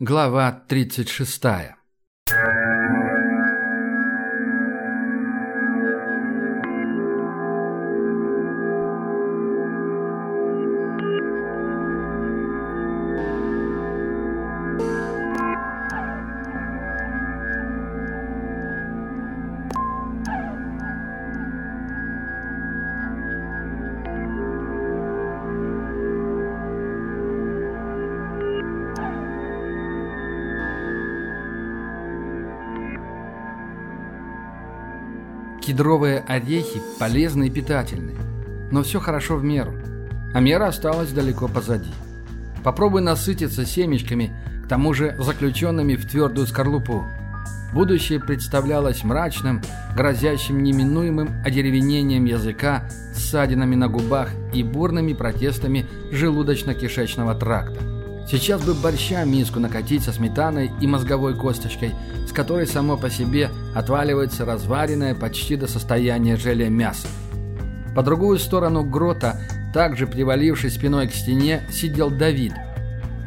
Глава 36. Кедровые орехи полезны и питательны. Но все хорошо в меру. А мера осталась далеко позади. Попробуй насытиться семечками, к тому же заключенными в твердую скорлупу. Будущее представлялось мрачным, грозящим неминуемым одеревенением языка, ссадинами на губах и бурными протестами желудочно-кишечного тракта. Сейчас бы борща миску накатить со сметаной и мозговой косточкой, с которой само по себе отваливается разваренное почти до состояния желе мясо. По другую сторону грота, также привалившись спиной к стене, сидел Давид.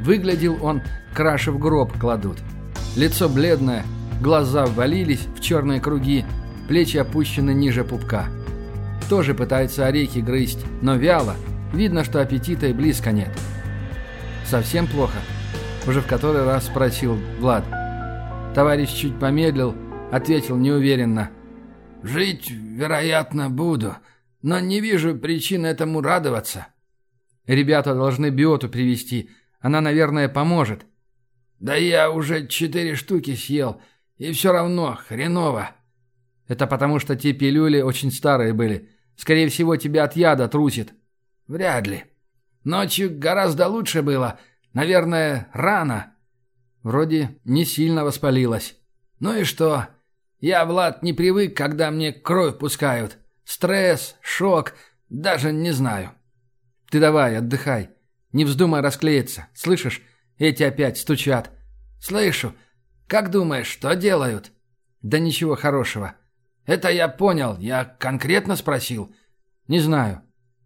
Выглядел он, краши в гроб кладут. Лицо бледное, глаза ввалились в черные круги, плечи опущены ниже пупка. Тоже пытается орехи грызть, но вяло, видно, что аппетита и близко нет. «Совсем плохо?» Уже в который раз спросил Влад. Товарищ чуть помедлил, ответил неуверенно. «Жить, вероятно, буду, но не вижу причин этому радоваться». «Ребята должны биоту привести. Она, наверное, поможет». «Да я уже четыре штуки съел, и все равно хреново». «Это потому, что те пилюли очень старые были. Скорее всего, тебя от яда трусит». «Вряд ли. Ночью гораздо лучше было. Наверное, рано. Вроде не сильно воспалилась. Ну и что? Я, Влад, не привык, когда мне кровь пускают. Стресс, шок, даже не знаю. Ты давай, отдыхай. Не вздумай расклеиться. Слышишь? Эти опять стучат. Слышу. Как думаешь, что делают? Да ничего хорошего. Это я понял. Я конкретно спросил. Не знаю.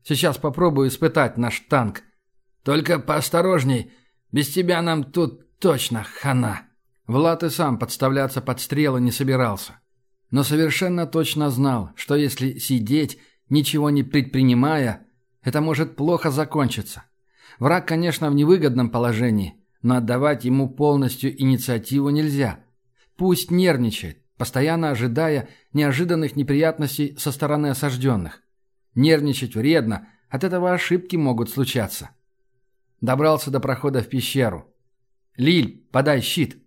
Сейчас попробую испытать наш танк. Только поосторожней. Без тебя нам тут точно хана». Влад и сам подставляться под стрелы не собирался. Но совершенно точно знал, что если сидеть, ничего не предпринимая, это может плохо закончиться. Враг, конечно, в невыгодном положении, но отдавать ему полностью инициативу нельзя. Пусть нервничает, постоянно ожидая неожиданных неприятностей со стороны осажденных. Нервничать вредно, от этого ошибки могут случаться. Добрался до прохода в пещеру. «Лиль, подай щит!»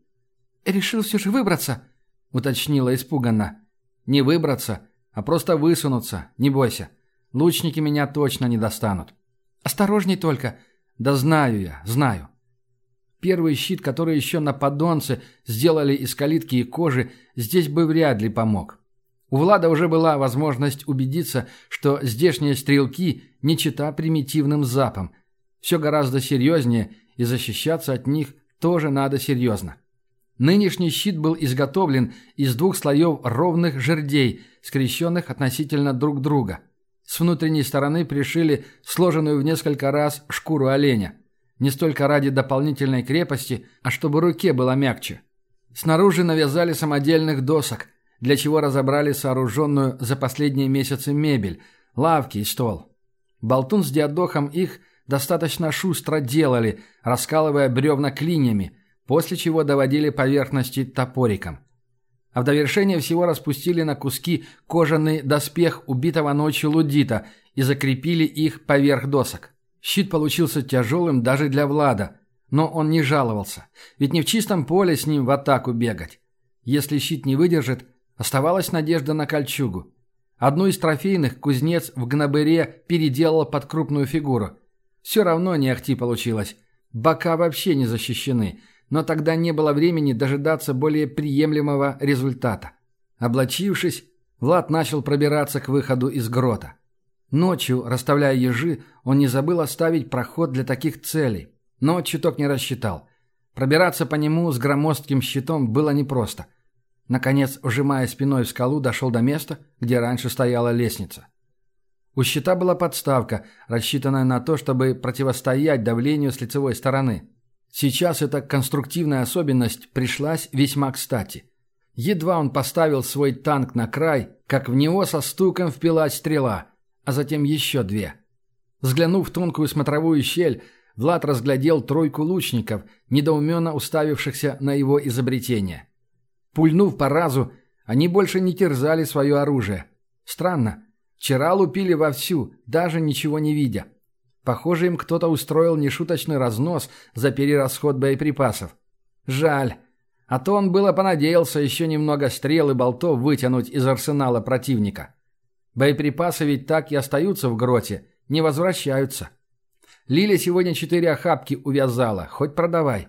«Решил все же выбраться?» — уточнила испуганно. «Не выбраться, а просто высунуться, не бойся. Лучники меня точно не достанут». «Осторожней только!» «Да знаю я, знаю». Первый щит, который еще на подонце сделали из калитки и кожи, здесь бы вряд ли помог. У Влада уже была возможность убедиться, что здешние стрелки не чита примитивным запам. Все гораздо серьезнее, и защищаться от них тоже надо серьезно. Нынешний щит был изготовлен из двух слоев ровных жердей, скрещенных относительно друг друга. С внутренней стороны пришили сложенную в несколько раз шкуру оленя. Не столько ради дополнительной крепости, а чтобы руке было мягче. Снаружи навязали самодельных досок – для чего разобрали сооруженную за последние месяцы мебель, лавки и стол. Болтун с диадохом их достаточно шустро делали, раскалывая бревна клиньями, после чего доводили поверхности топориком. А в довершение всего распустили на куски кожаный доспех убитого ночью лудита и закрепили их поверх досок. Щит получился тяжелым даже для Влада, но он не жаловался, ведь не в чистом поле с ним в атаку бегать. Если щит не выдержит, Оставалась надежда на кольчугу. Одну из трофейных кузнец в гнобыре переделал под крупную фигуру. Все равно не ахти получилось. Бока вообще не защищены, но тогда не было времени дожидаться более приемлемого результата. Облачившись, Влад начал пробираться к выходу из грота. Ночью, расставляя ежи, он не забыл оставить проход для таких целей, но чуток не рассчитал. Пробираться по нему с громоздким щитом было непросто – Наконец, ужимая спиной в скалу, дошел до места, где раньше стояла лестница. У щита была подставка, рассчитанная на то, чтобы противостоять давлению с лицевой стороны. Сейчас эта конструктивная особенность пришлась весьма кстати. Едва он поставил свой танк на край, как в него со стуком впилась стрела, а затем еще две. Взглянув в тонкую смотровую щель, Влад разглядел тройку лучников, недоуменно уставившихся на его изобретение. Пульнув по разу, они больше не терзали свое оружие. Странно. Вчера лупили вовсю, даже ничего не видя. Похоже, им кто-то устроил нешуточный разнос за перерасход боеприпасов. Жаль. А то он было понадеялся еще немного стрел и болтов вытянуть из арсенала противника. Боеприпасы ведь так и остаются в гроте, не возвращаются. Лиля сегодня четыре охапки увязала, хоть продавай.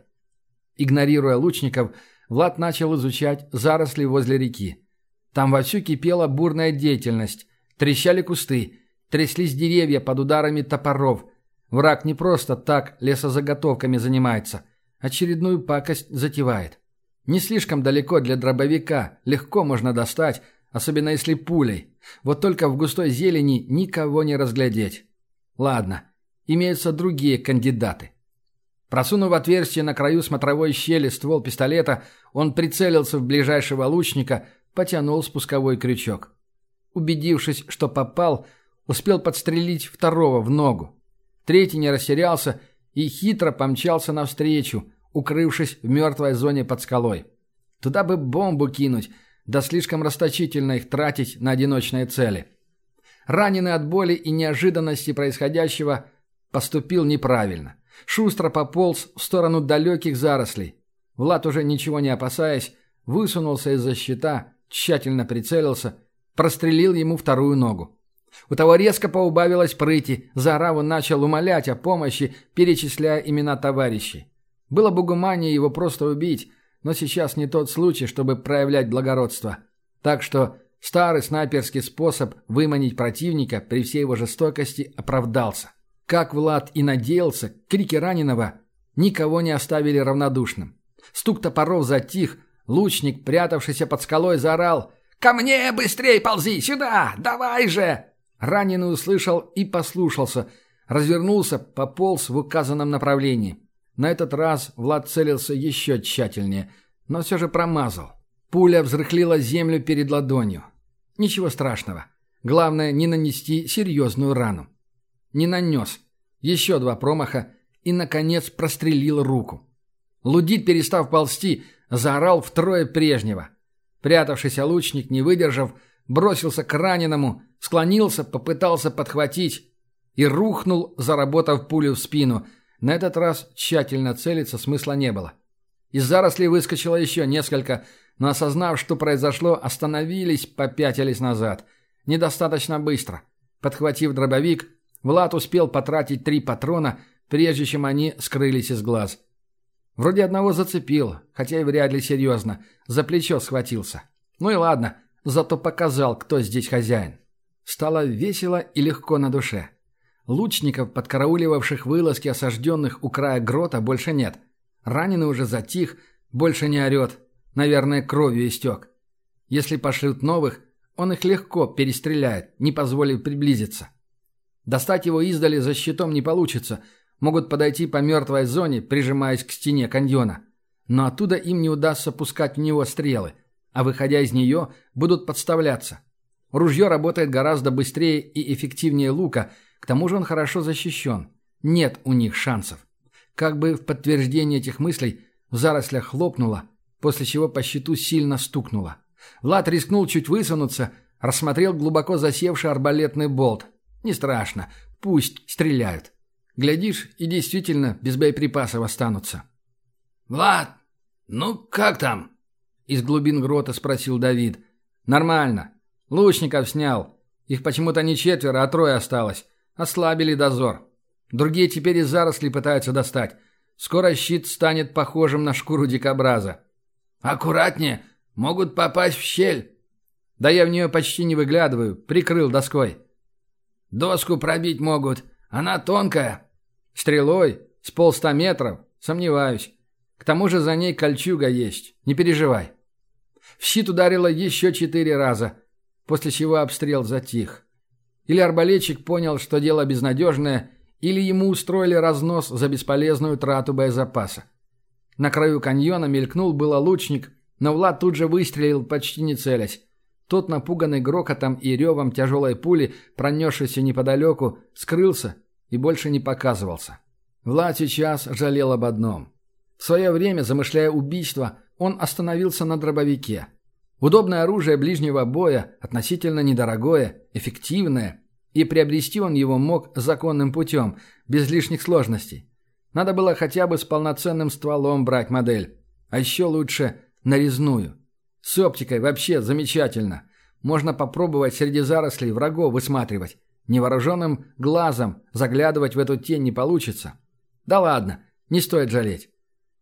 Игнорируя лучников, Влад начал изучать заросли возле реки. Там вовсю кипела бурная деятельность. Трещали кусты, Тряслись деревья под ударами топоров. Враг не просто так лесозаготовками занимается. Очередную пакость затевает. Не слишком далеко для дробовика, легко можно достать, особенно если пулей. Вот только в густой зелени никого не разглядеть. Ладно, имеются другие кандидаты. Просунув отверстие на краю смотровой щели ствол пистолета, он прицелился в ближайшего лучника, потянул спусковой крючок. Убедившись, что попал, Успел подстрелить второго в ногу. Третий не растерялся и хитро помчался навстречу, укрывшись в мертвой зоне под скалой. Туда бы бомбу кинуть, да слишком расточительно их тратить на одиночные цели. Раненый от боли и неожиданности происходящего поступил неправильно. Шустро пополз в сторону далеких зарослей. Влад, уже ничего не опасаясь, высунулся из-за щита, тщательно прицелился, прострелил ему вторую ногу. У того резко поубавилось прыти, заорав он начал умолять о помощи, перечисляя имена товарищей. Было бы гуманнее его просто убить, но сейчас не тот случай, чтобы проявлять благородство. Так что старый снайперский способ выманить противника при всей его жестокости оправдался. Как Влад и надеялся, крики раненого никого не оставили равнодушным. Стук топоров затих, лучник, прятавшийся под скалой, заорал «Ко мне быстрей ползи! Сюда! Давай же!» Раненый услышал и послушался, развернулся, пополз в указанном направлении. На этот раз Влад целился еще тщательнее, но все же промазал. Пуля взрыхлила землю перед ладонью. Ничего страшного. Главное, не нанести серьезную рану. Не нанес. Еще два промаха и, наконец, прострелил руку. Лудит, перестав ползти, заорал втрое прежнего. Прятавшийся лучник, не выдержав, бросился к раненому, склонился, попытался подхватить и рухнул, заработав пулю в спину. На этот раз тщательно целиться смысла не было. Из зарослей выскочило еще несколько, но осознав, что произошло, остановились, попятились назад. Недостаточно быстро. Подхватив дробовик, Влад успел потратить три патрона, прежде чем они скрылись из глаз. Вроде одного зацепил, хотя и вряд ли серьезно. За плечо схватился. Ну и ладно, зато показал, кто здесь хозяин. Стало весело и легко на душе. Лучников, подкарауливавших вылазки осажденных у края грота, больше нет. Раненый уже затих, больше не орет. Наверное, кровью истек. Если пошлют новых, он их легко перестреляет, не позволив приблизиться. Достать его издали за щитом не получится. Могут подойти по мертвой зоне, прижимаясь к стене каньона. Но оттуда им не удастся пускать в него стрелы а выходя из нее, будут подставляться. Ружье работает гораздо быстрее и эффективнее лука, к тому же он хорошо защищен. Нет у них шансов. Как бы в подтверждение этих мыслей в зарослях хлопнуло, после чего по щиту сильно стукнуло. Влад рискнул чуть высунуться, рассмотрел глубоко засевший арбалетный болт. Не страшно, пусть стреляют. Глядишь, и действительно без боеприпасов останутся. «Влад, ну как там?» Из глубин грота спросил Давид. «Нормально. Лучников снял. Их почему-то не четверо, а трое осталось. Ослабили дозор. Другие теперь из зарослей пытаются достать. Скоро щит станет похожим на шкуру дикобраза». «Аккуратнее. Могут попасть в щель». «Да я в нее почти не выглядываю. Прикрыл доской». «Доску пробить могут. Она тонкая». «Стрелой? С полста метров? Сомневаюсь. К тому же за ней кольчуга есть. Не переживай». В щит ударило еще четыре раза, после чего обстрел затих. Или арбалетчик понял, что дело безнадежное, или ему устроили разнос за бесполезную трату боезапаса. На краю каньона мелькнул было лучник, но Влад тут же выстрелил, почти не целясь. Тот, напуганный грохотом и ревом тяжелой пули, пронесшейся неподалеку, скрылся и больше не показывался. Влад сейчас жалел об одном. В свое время, замышляя убийство, он остановился на дробовике. Удобное оружие ближнего боя, относительно недорогое, эффективное, и приобрести он его мог законным путем, без лишних сложностей. Надо было хотя бы с полноценным стволом брать модель, а еще лучше нарезную. С оптикой вообще замечательно. Можно попробовать среди зарослей врагов высматривать. Невооруженным глазом заглядывать в эту тень не получится. Да ладно, не стоит жалеть.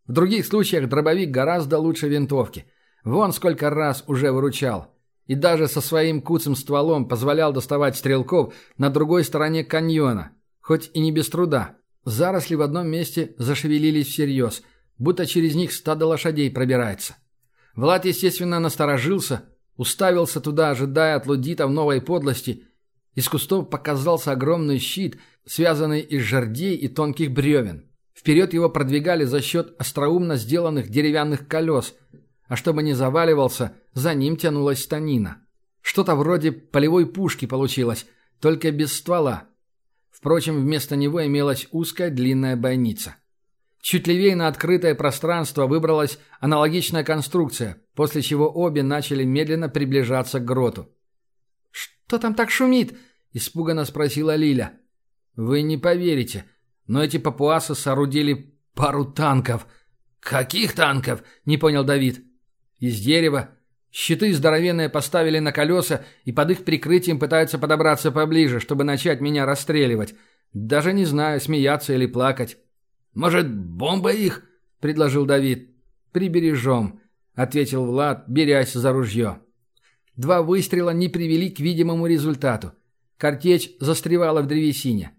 В других случаях дробовик гораздо лучше винтовки. Вон сколько раз уже выручал. И даже со своим куцым стволом позволял доставать стрелков на другой стороне каньона. Хоть и не без труда. Заросли в одном месте зашевелились всерьез, будто через них стадо лошадей пробирается. Влад, естественно, насторожился, уставился туда, ожидая от лудитов новой подлости. Из кустов показался огромный щит, связанный из жердей и тонких бревен. Вперед его продвигали за счет остроумно сделанных деревянных колес, а чтобы не заваливался, за ним тянулась станина. Что-то вроде полевой пушки получилось, только без ствола. Впрочем, вместо него имелась узкая длинная бойница. Чуть левее на открытое пространство выбралась аналогичная конструкция, после чего обе начали медленно приближаться к гроту. «Что там так шумит?» – испуганно спросила Лиля. «Вы не поверите, но эти папуасы соорудили пару танков». «Каких танков?» – не понял Давид. «Из дерева. Щиты здоровенные поставили на колеса и под их прикрытием пытаются подобраться поближе, чтобы начать меня расстреливать. Даже не знаю, смеяться или плакать». «Может, бомба их?» – предложил Давид. «Прибережем», – ответил Влад, берясь за ружье. Два выстрела не привели к видимому результату. Картечь застревала в древесине.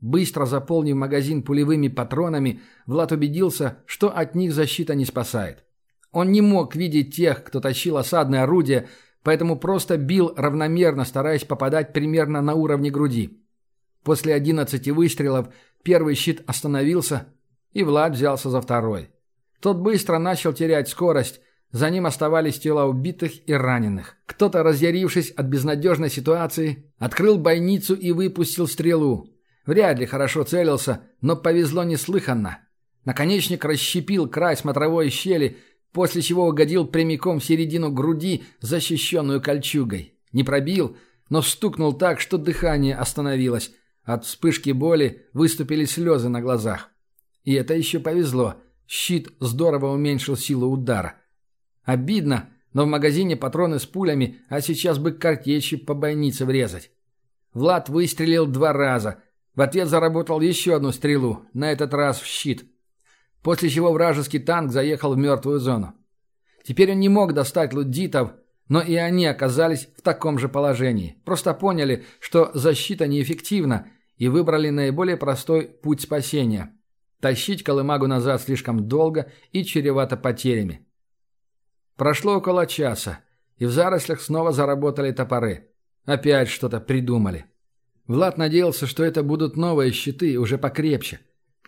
Быстро заполнив магазин пулевыми патронами, Влад убедился, что от них защита не спасает. Он не мог видеть тех, кто тащил осадное орудие, поэтому просто бил равномерно, стараясь попадать примерно на уровне груди. После одиннадцати выстрелов первый щит остановился, и Влад взялся за второй. Тот быстро начал терять скорость, за ним оставались тела убитых и раненых. Кто-то, разъярившись от безнадежной ситуации, открыл бойницу и выпустил стрелу. Вряд ли хорошо целился, но повезло неслыханно. Наконечник расщепил край смотровой щели, после чего угодил прямиком в середину груди, защищенную кольчугой. Не пробил, но стукнул так, что дыхание остановилось. От вспышки боли выступили слезы на глазах. И это еще повезло. Щит здорово уменьшил силу удара. Обидно, но в магазине патроны с пулями, а сейчас бы картечи по бойнице врезать. Влад выстрелил два раза. В ответ заработал еще одну стрелу, на этот раз в щит. После чего вражеский танк заехал в мертвую зону. Теперь он не мог достать луддитов, но и они оказались в таком же положении. Просто поняли, что защита неэффективна, и выбрали наиболее простой путь спасения. Тащить колымагу назад слишком долго и чревато потерями. Прошло около часа, и в зарослях снова заработали топоры. Опять что-то придумали. Влад надеялся, что это будут новые щиты, уже покрепче.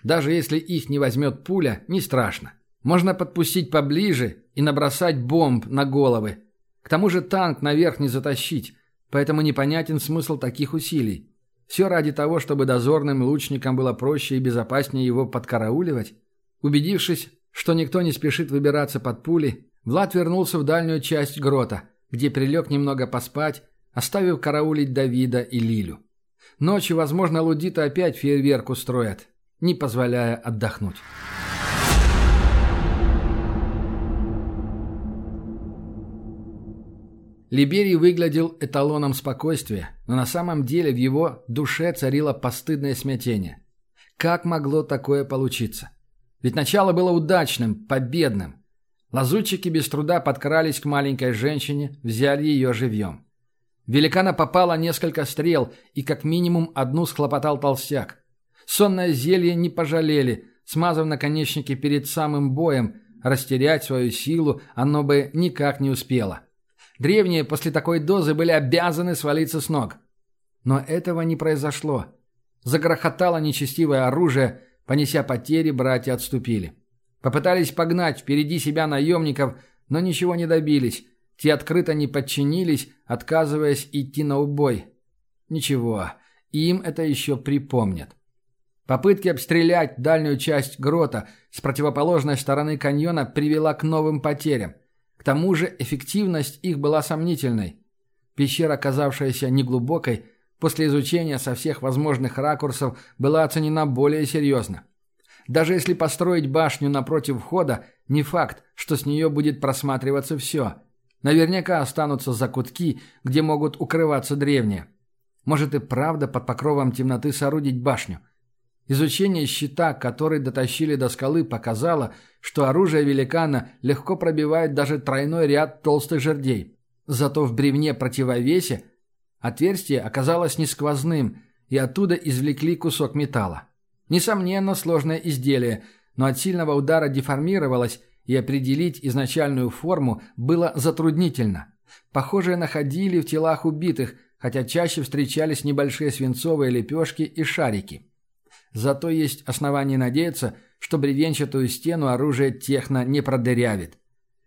Даже если их не возьмет пуля, не страшно. Можно подпустить поближе и набросать бомб на головы. К тому же танк наверх не затащить, поэтому непонятен смысл таких усилий. Все ради того, чтобы дозорным лучникам было проще и безопаснее его подкарауливать? Убедившись, что никто не спешит выбираться под пули, Влад вернулся в дальнюю часть грота, где прилег немного поспать, оставив караулить Давида и Лилю. Ночью, возможно, лудиты опять фейерверк устроят, не позволяя отдохнуть. Либерий выглядел эталоном спокойствия, но на самом деле в его душе царило постыдное смятение. Как могло такое получиться? Ведь начало было удачным, победным. Лазутчики без труда подкрались к маленькой женщине, взяли ее живьем. Великана попало несколько стрел, и как минимум одну схлопотал толстяк. Сонное зелье не пожалели, смазав наконечники перед самым боем, растерять свою силу оно бы никак не успело. Древние после такой дозы были обязаны свалиться с ног. Но этого не произошло. Загрохотало нечестивое оружие, понеся потери, братья отступили. Попытались погнать впереди себя наемников, но ничего не добились. Те открыто не подчинились, отказываясь идти на убой. Ничего, им это еще припомнят. Попытки обстрелять дальнюю часть грота с противоположной стороны каньона привела к новым потерям. Тому же эффективность их была сомнительной. Пещера, оказавшаяся неглубокой, после изучения со всех возможных ракурсов была оценена более серьезно. Даже если построить башню напротив входа, не факт, что с нее будет просматриваться все. Наверняка останутся закутки, где могут укрываться древние. Может и правда под покровом темноты соорудить башню. Изучение щита, который дотащили до скалы, показало, что оружие великана легко пробивает даже тройной ряд толстых жердей. Зато в бревне противовесе отверстие оказалось не сквозным, и оттуда извлекли кусок металла. Несомненно, сложное изделие, но от сильного удара деформировалось, и определить изначальную форму было затруднительно. Похожие находили в телах убитых, хотя чаще встречались небольшие свинцовые лепешки и шарики. Зато есть основания надеяться, что бревенчатую стену оружие техно не продырявит.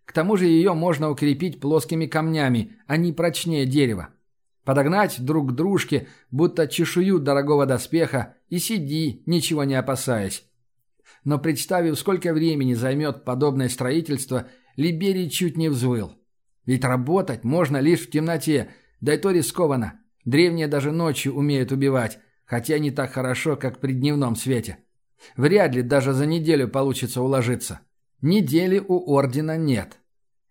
К тому же ее можно укрепить плоскими камнями, они прочнее дерева. Подогнать друг к дружке, будто чешую дорогого доспеха, и сиди, ничего не опасаясь. Но представив, сколько времени займет подобное строительство, Либерий чуть не взвыл. Ведь работать можно лишь в темноте, да и то рискованно. Древние даже ночью умеют убивать, хотя не так хорошо, как при дневном свете. Вряд ли даже за неделю получится уложиться. Недели у Ордена нет.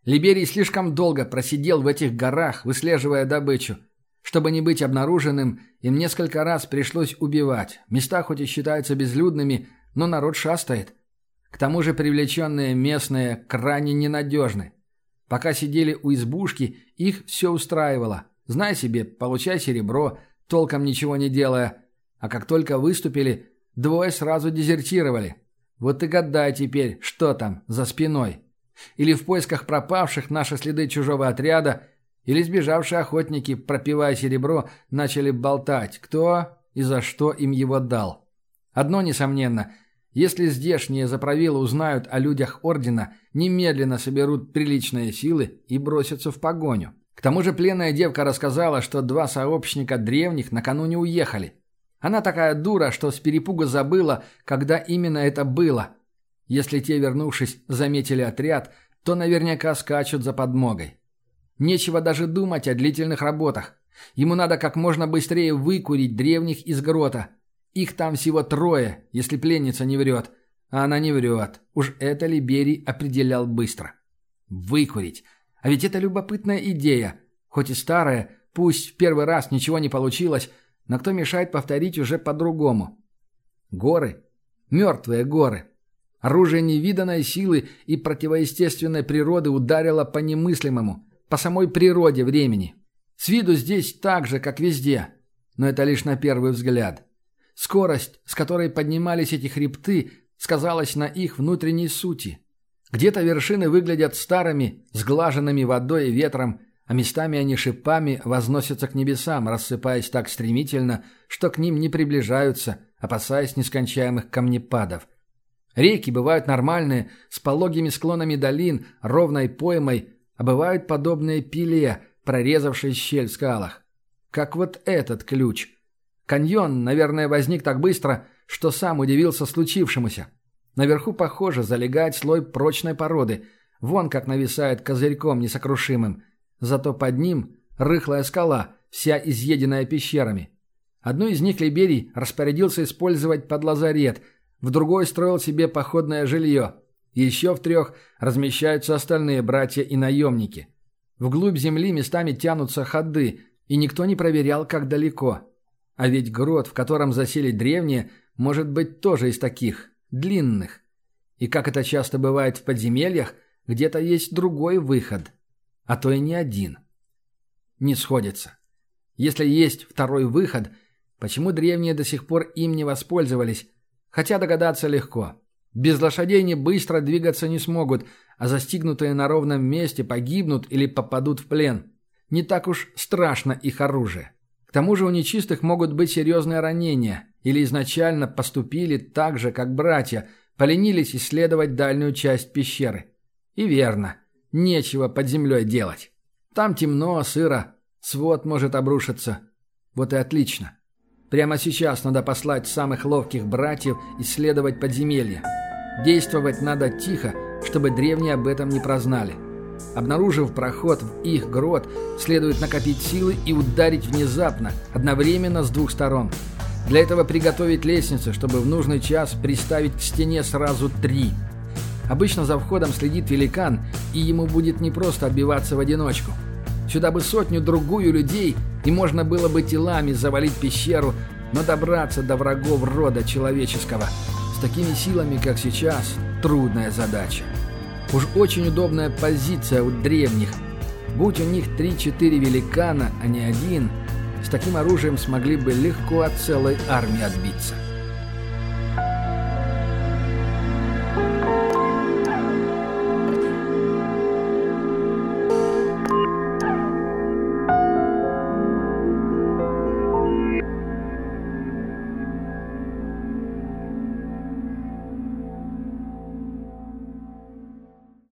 Либерий слишком долго просидел в этих горах, выслеживая добычу. Чтобы не быть обнаруженным, им несколько раз пришлось убивать. Места хоть и считаются безлюдными, но народ шастает. К тому же привлеченные местные крайне ненадежны. Пока сидели у избушки, их все устраивало. Знай себе, получай серебро, толком ничего не делая. А как только выступили, двое сразу дезертировали. Вот и гадай теперь, что там за спиной. Или в поисках пропавших наши следы чужого отряда, или сбежавшие охотники, пропивая серебро, начали болтать, кто и за что им его дал. Одно несомненно, если здешние заправилы узнают о людях Ордена, немедленно соберут приличные силы и бросятся в погоню. К тому же пленная девка рассказала, что два сообщника древних накануне уехали. Она такая дура, что с перепуга забыла, когда именно это было. Если те, вернувшись, заметили отряд, то наверняка скачут за подмогой. Нечего даже думать о длительных работах. Ему надо как можно быстрее выкурить древних из грота. Их там всего трое, если пленница не врет. А она не врет. Уж это Либерий определял быстро. Выкурить. А ведь это любопытная идея. Хоть и старая, пусть в первый раз ничего не получилось, но кто мешает повторить уже по-другому? Горы. Мертвые горы. Оружие невиданной силы и противоестественной природы ударило по немыслимому по самой природе времени. С виду здесь так же, как везде, но это лишь на первый взгляд. Скорость, с которой поднимались эти хребты, сказалась на их внутренней сути. Где-то вершины выглядят старыми, сглаженными водой и ветром, а местами они шипами возносятся к небесам, рассыпаясь так стремительно, что к ним не приближаются, опасаясь нескончаемых камнепадов. Реки бывают нормальные, с пологими склонами долин, ровной поймой, а бывают подобные пиле, прорезавшие щель в скалах. Как вот этот ключ. Каньон, наверное, возник так быстро, что сам удивился случившемуся. Наверху, похоже, залегает слой прочной породы. Вон как нависает козырьком несокрушимым. Зато под ним рыхлая скала, вся изъеденная пещерами. Одну из них Либерий распорядился использовать под лазарет, в другой строил себе походное жилье, еще в трех размещаются остальные братья и наемники. Вглубь земли местами тянутся ходы, и никто не проверял, как далеко. А ведь грот, в котором засели древние, может быть тоже из таких, длинных. И как это часто бывает в подземельях, где-то есть другой выход, а то и не один. Не сходится. Если есть второй выход, почему древние до сих пор им не воспользовались? Хотя догадаться легко. Без лошадей они быстро двигаться не смогут, а застигнутые на ровном месте погибнут или попадут в плен. Не так уж страшно их оружие. К тому же у нечистых могут быть серьезные ранения, или изначально поступили так же, как братья, поленились исследовать дальнюю часть пещеры. И верно, нечего под землей делать. Там темно, сыро, свод может обрушиться. Вот и отлично. Прямо сейчас надо послать самых ловких братьев исследовать подземелье. Действовать надо тихо, чтобы древние об этом не прознали. Обнаружив проход в их грот, следует накопить силы и ударить внезапно, одновременно с двух сторон. Для этого приготовить лестницу, чтобы в нужный час приставить к стене сразу три. Обычно за входом следит великан, и ему будет непросто отбиваться в одиночку. Сюда бы сотню-другую людей, и можно было бы телами завалить пещеру, но добраться до врагов рода человеческого с такими силами, как сейчас, трудная задача. Уж очень удобная позиция у древних. Будь у них 3-4 великана, а не один, с таким оружием смогли бы легко от целой армии отбиться.